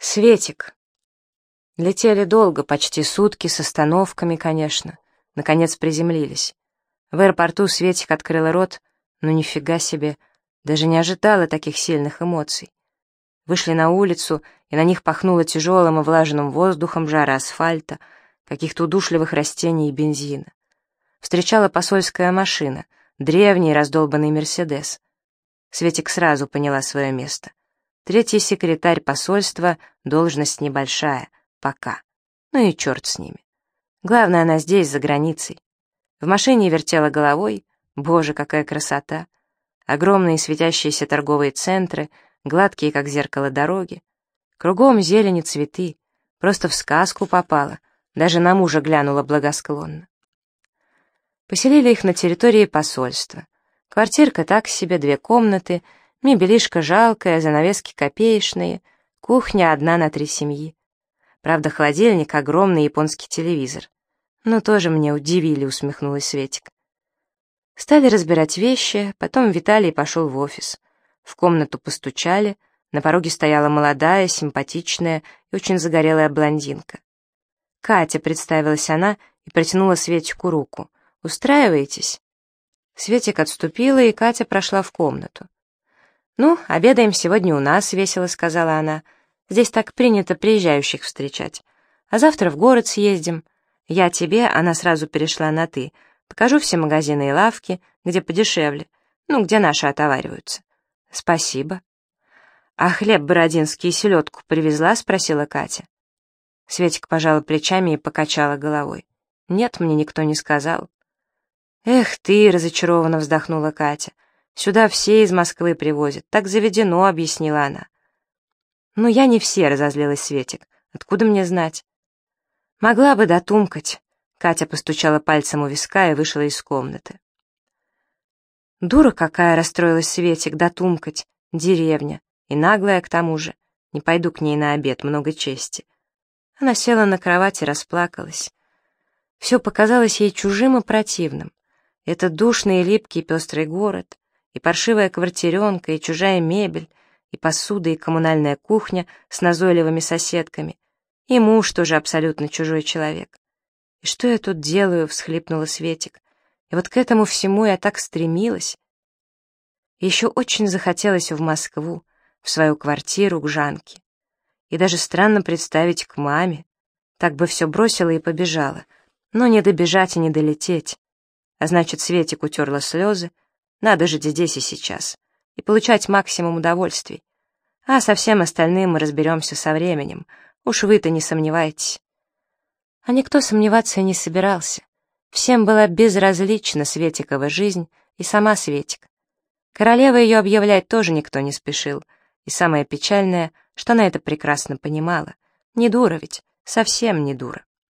Светик. Летели долго, почти сутки, с остановками, конечно. Наконец приземлились. В аэропорту Светик открыла рот, но нифига себе, даже не ожидала таких сильных эмоций. Вышли на улицу, и на них пахнуло тяжелым и влажным воздухом жара асфальта, каких-то удушливых растений и бензина. Встречала посольская машина, древний раздолбанный «Мерседес». Светик сразу поняла свое место. Третий секретарь посольства, должность небольшая, пока. Ну и черт с ними. Главное, она здесь, за границей. В машине вертела головой. Боже, какая красота! Огромные светящиеся торговые центры, гладкие, как зеркало дороги. Кругом зелень и цветы. Просто в сказку попала. Даже на мужа глянула благосклонно. Поселили их на территории посольства. Квартирка так себе, две комнаты — Мебелишка жалкая, занавески копеечные, кухня одна на три семьи. Правда, холодильник — огромный японский телевизор. Но тоже мне удивили, усмехнулась Светик. Стали разбирать вещи, потом Виталий пошел в офис. В комнату постучали, на пороге стояла молодая, симпатичная и очень загорелая блондинка. «Катя», — представилась она и протянула Светику руку. «Устраиваетесь?» Светик отступила, и Катя прошла в комнату. «Ну, обедаем сегодня у нас», — весело сказала она. «Здесь так принято приезжающих встречать. А завтра в город съездим. Я тебе, она сразу перешла на «ты», покажу все магазины и лавки, где подешевле, ну, где наши отовариваются». «Спасибо». «А хлеб бородинский и селедку привезла?» — спросила Катя. Светик пожала плечами и покачала головой. «Нет, мне никто не сказал». «Эх ты!» — разочарованно вздохнула Катя. Сюда все из Москвы привозят, так заведено», — объяснила она. «Ну, я не все», — разозлилась Светик. «Откуда мне знать?» «Могла бы дотумкать», — Катя постучала пальцем у виска и вышла из комнаты. «Дура какая!» — расстроилась Светик, дотумкать. «Деревня. И наглая к тому же. Не пойду к ней на обед, много чести». Она села на кровать и расплакалась. Все показалось ей чужим и противным. Этот душный и липкий пестрый город, и паршивая квартиренка, и чужая мебель, и посуда, и коммунальная кухня с назойливыми соседками, и муж тоже абсолютно чужой человек. «И что я тут делаю?» — всхлипнула Светик. «И вот к этому всему я так стремилась». еще очень захотелось в Москву, в свою квартиру к Жанке. И даже странно представить к маме. Так бы все бросила и побежала. Но не добежать и не долететь. А значит, Светик утерла слезы, надо жить здесь и сейчас и получать максимум удовольствий. А со всем остальным мы разберемся со временем. Уж вы-то не сомневайтесь. А никто сомневаться не собирался. Всем была безразлична Светикова жизнь и сама Светик. Королева ее объявлять тоже никто не спешил. И самое печальное, что она это прекрасно понимала. Не дура ведь, совсем не дура.